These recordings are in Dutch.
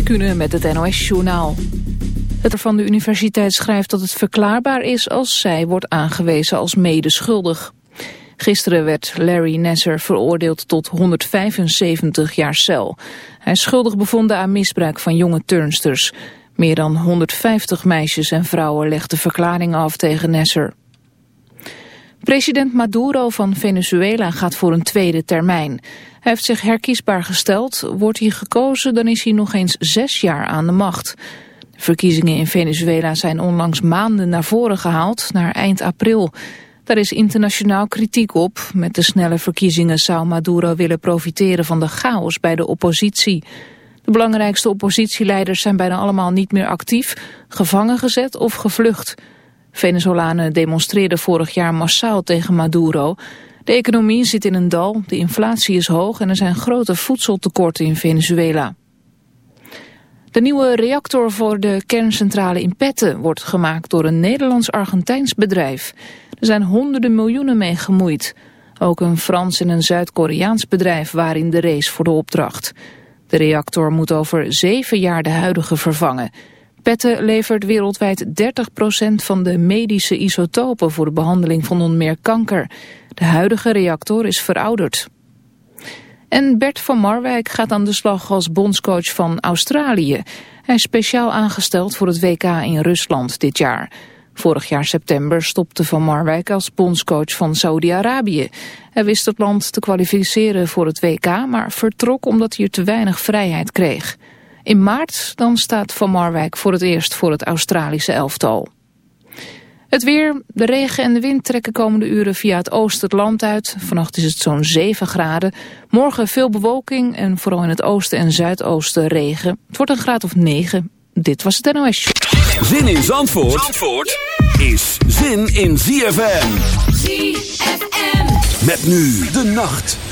Kunnen met het NOS-journaal. Het van de universiteit schrijft dat het verklaarbaar is als zij wordt aangewezen als medeschuldig. Gisteren werd Larry Nasser veroordeeld tot 175 jaar cel. Hij is schuldig bevonden aan misbruik van jonge turnsters. Meer dan 150 meisjes en vrouwen legden verklaringen af tegen Nasser. President Maduro van Venezuela gaat voor een tweede termijn. Hij heeft zich herkiesbaar gesteld. Wordt hij gekozen, dan is hij nog eens zes jaar aan de macht. De verkiezingen in Venezuela zijn onlangs maanden naar voren gehaald, naar eind april. Daar is internationaal kritiek op. Met de snelle verkiezingen zou Maduro willen profiteren van de chaos bij de oppositie. De belangrijkste oppositieleiders zijn bijna allemaal niet meer actief, gevangen gezet of gevlucht. Venezolanen demonstreerden vorig jaar massaal tegen Maduro. De economie zit in een dal, de inflatie is hoog en er zijn grote voedseltekorten in Venezuela. De nieuwe reactor voor de kerncentrale in Petten wordt gemaakt door een Nederlands-Argentijns bedrijf. Er zijn honderden miljoenen mee gemoeid. Ook een Frans en een Zuid-Koreaans bedrijf waren in de race voor de opdracht. De reactor moet over zeven jaar de huidige vervangen. Petten levert wereldwijd 30% van de medische isotopen voor de behandeling van onmeer kanker. De huidige reactor is verouderd. En Bert van Marwijk gaat aan de slag als bondscoach van Australië. Hij is speciaal aangesteld voor het WK in Rusland dit jaar. Vorig jaar september stopte Van Marwijk als bondscoach van Saudi-Arabië. Hij wist het land te kwalificeren voor het WK, maar vertrok omdat hij er te weinig vrijheid kreeg. In maart dan staat Van Marwijk voor het eerst voor het Australische elftal. Het weer, de regen en de wind trekken komende uren via het oosten het land uit. Vannacht is het zo'n 7 graden. Morgen veel bewolking en vooral in het oosten en zuidoosten regen. Het wordt een graad of 9. Dit was het NOS Zin in Zandvoort, Zandvoort is zin in ZFM. ZFM. Met nu de nacht.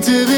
to be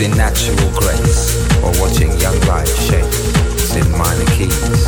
In natural grace or watching young life shape. In minor keys.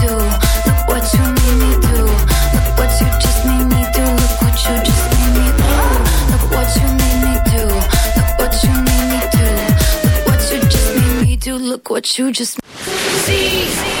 do. You just Same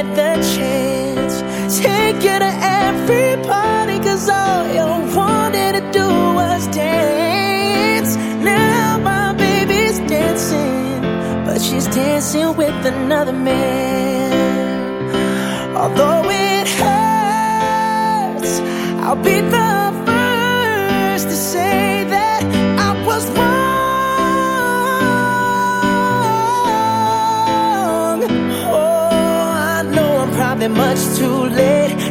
Every all you wanted to do was dance. Now my baby's dancing, but she's dancing with another man. Although it hurts, I'll be the first to say that I was wrong. Oh, I know I'm probably much too late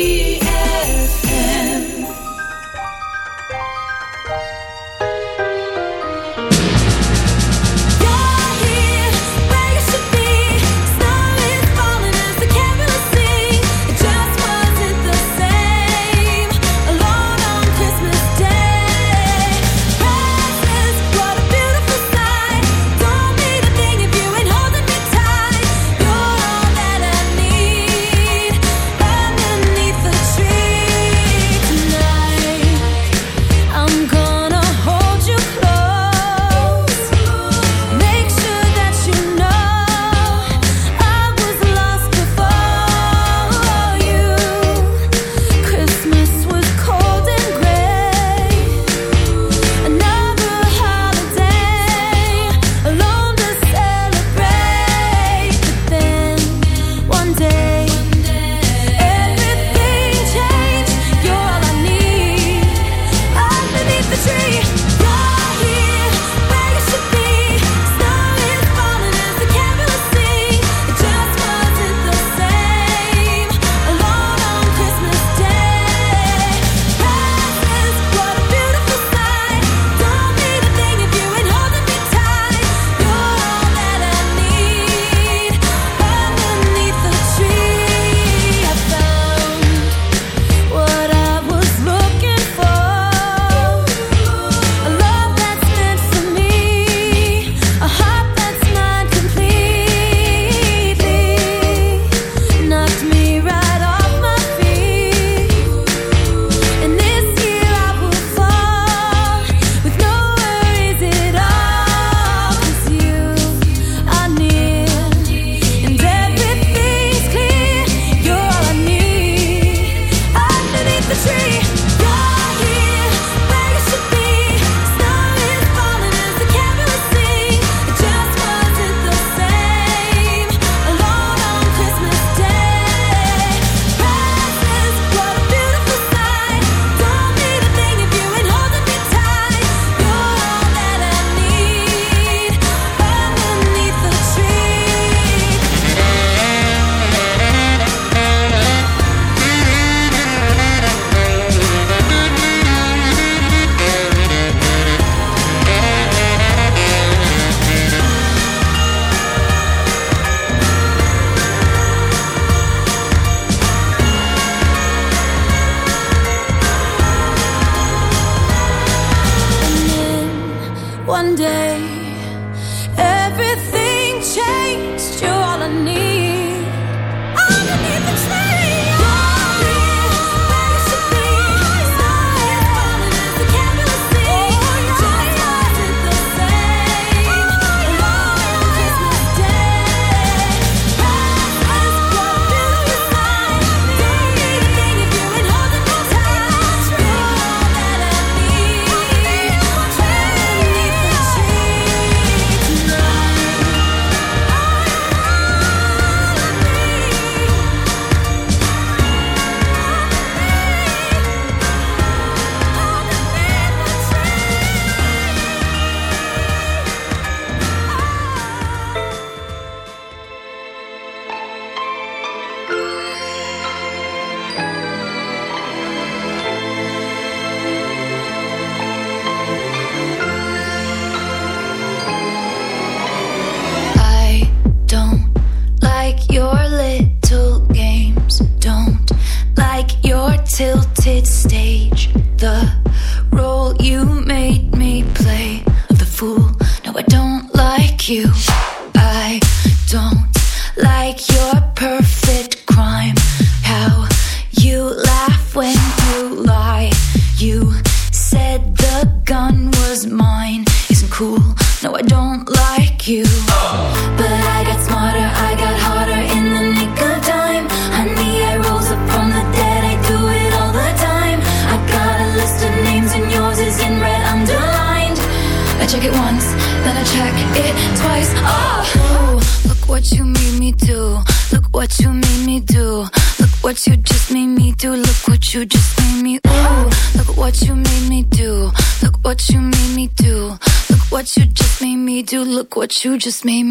you just made me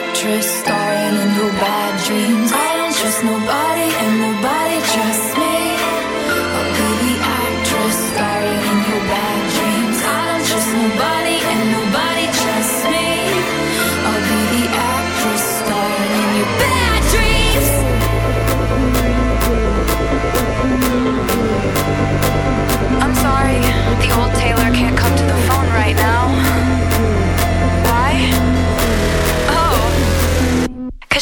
first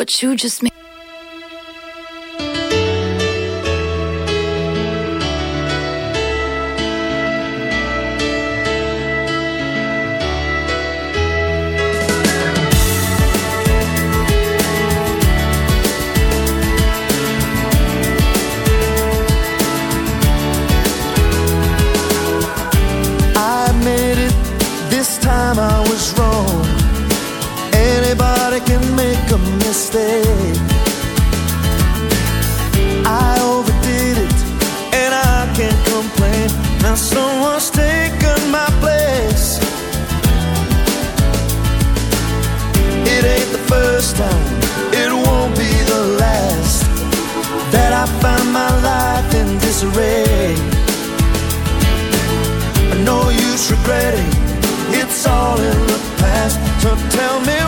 what you just made. all in the past. So tell me.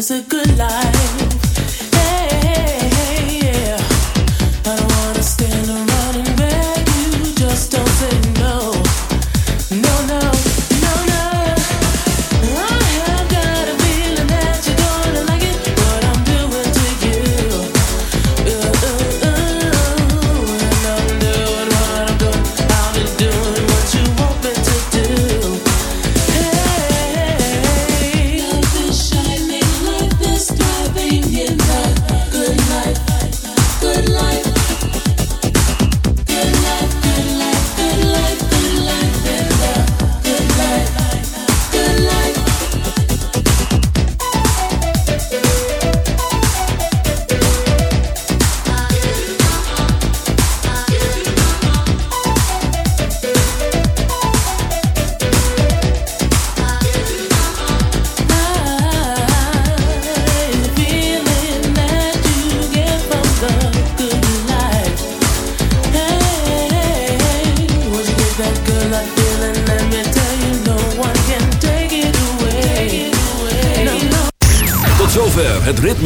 It's a good life.